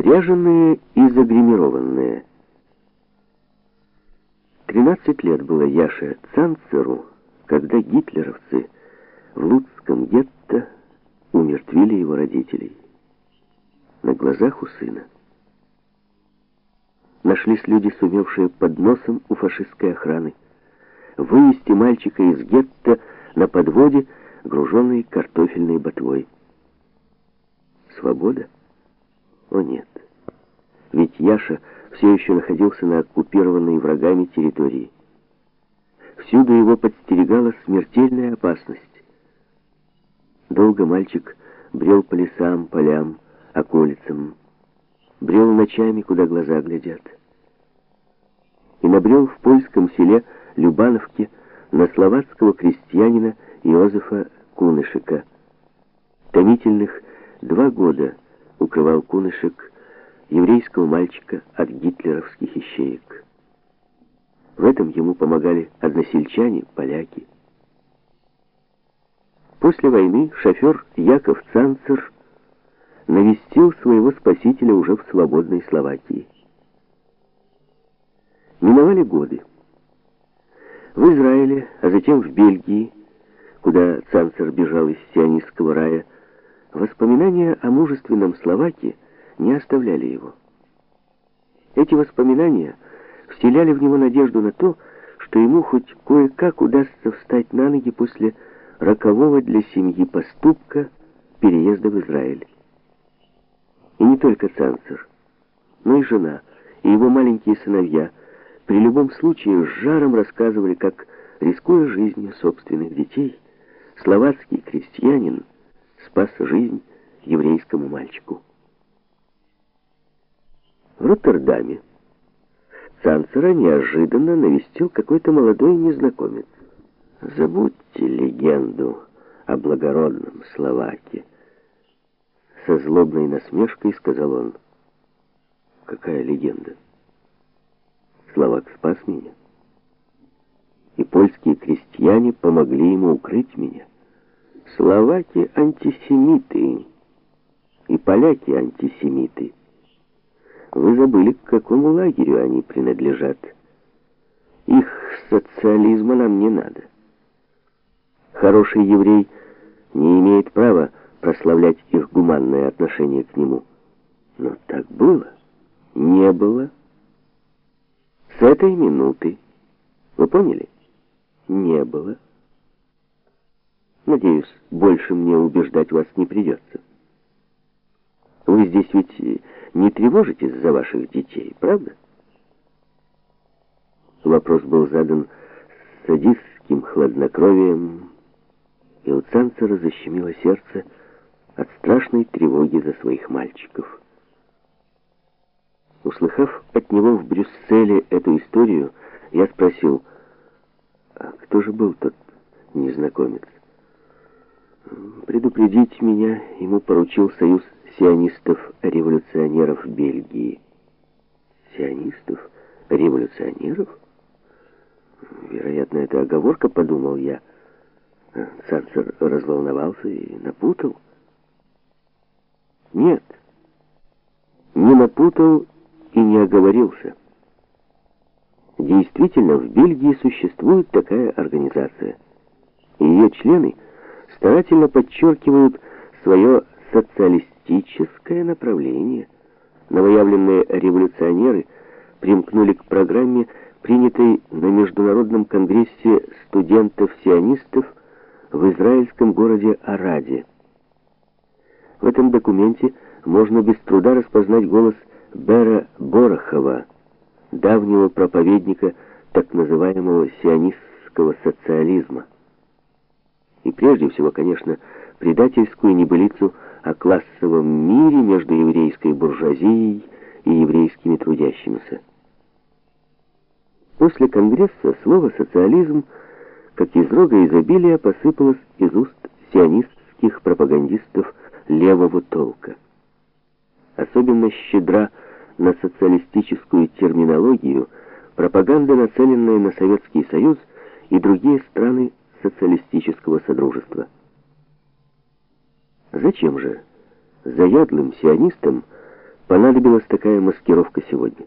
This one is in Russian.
ряженые и загримированные. 13 лет было Яше Цанцеру, когда гитлеровцы в Луцком гетто умертвили его родителей. На глазах у сына. Нашлись люди, сумевшие под носом у фашистской охраны вывести мальчика из гетто на подводе, груженной картофельной ботвой. Свобода? О нет. Ведь Яша все еще находился на оккупированной врагами территории. Всюду его подстерегала смертельная опасность. Долго мальчик брел по лесам, полям, околицам, брел ночами, куда глаза глядят. И набрел в польском селе Любановке на словацкого крестьянина Иозефа Кунышика. Томительных два года укрывал Кунышек еврейского мальчика от гитлеровских ищеек. В этом ему помогали односельчане, поляки. После войны шофер Яков Цанцер навестил своего спасителя уже в свободной Словакии. Миновали годы. В Израиле, а затем в Бельгии, куда Цанцер бежал из сионистского рая, воспоминания о мужественном Словаке не оставляли его. Эти воспоминания вселяли в него надежду на то, что ему хоть кое-как удастся встать на ноги после рокового для семьи поступка переезда в Израиль. И не только Цанцер, но и жена, и его маленькие сыновья при любом случае с жаром рассказывали, как, рискуя жизнью собственных детей, словацкий крестьянин спас жизнь еврейскому мальчику. В Роттердаме Цанцера неожиданно навестил какой-то молодой незнакомец. Забудьте легенду о благородном Словаке. Со злобной насмешкой сказал он. Какая легенда? Словак спас меня. И польские крестьяне помогли ему укрыть меня. Словаки антисемиты, и поляки антисемиты. Вы забыли, к какому лагерю они принадлежат. Их социализма нам не надо. Хороший еврей не имеет права прославлять их гуманное отношение к нему. Но так было? Не было? С этой минуты. Вы поняли? Не было. Надеюсь, больше мне убеждать вас не придется. Вы здесь ведь не тревожитесь за ваших детей, правда? Вопрос был задан с садистским хладнокровием, и у Цанцера защемило сердце от страшной тревоги за своих мальчиков. Услыхав от него в Брюсселе эту историю, я спросил, а кто же был тот незнакомец? Предупредить меня ему поручил союз сионистов-революционеров Бельгии. Сионистов-революционеров? Вероятно, это оговорка, подумал я. Царцер разволновался и напутал. Нет, не напутал и не оговорился. Действительно, в Бельгии существует такая организация. Ее члены старательно подчеркивают свое социалистическое направление. Новоявленные революционеры примкнули к программе, принятой на Международном конгрессе студентов-сионистов в израильском городе Араде. В этом документе можно без труда распознать голос Бера Борохова, давнего проповедника так называемого сионистского социализма. И прежде всего, конечно, предательскую небылицу о классовом мире между еврейской буржуазией и еврейскими трудящимися. После Конгресса слово «социализм» как из рога изобилия посыпалось из уст сионистских пропагандистов левого толка. Особенно щедра на социалистическую терминологию пропаганда, нацеленная на Советский Союз и другие страны социалистического содружества. Зачем же заядлым сионистам понадобилась такая маскировка сегодня.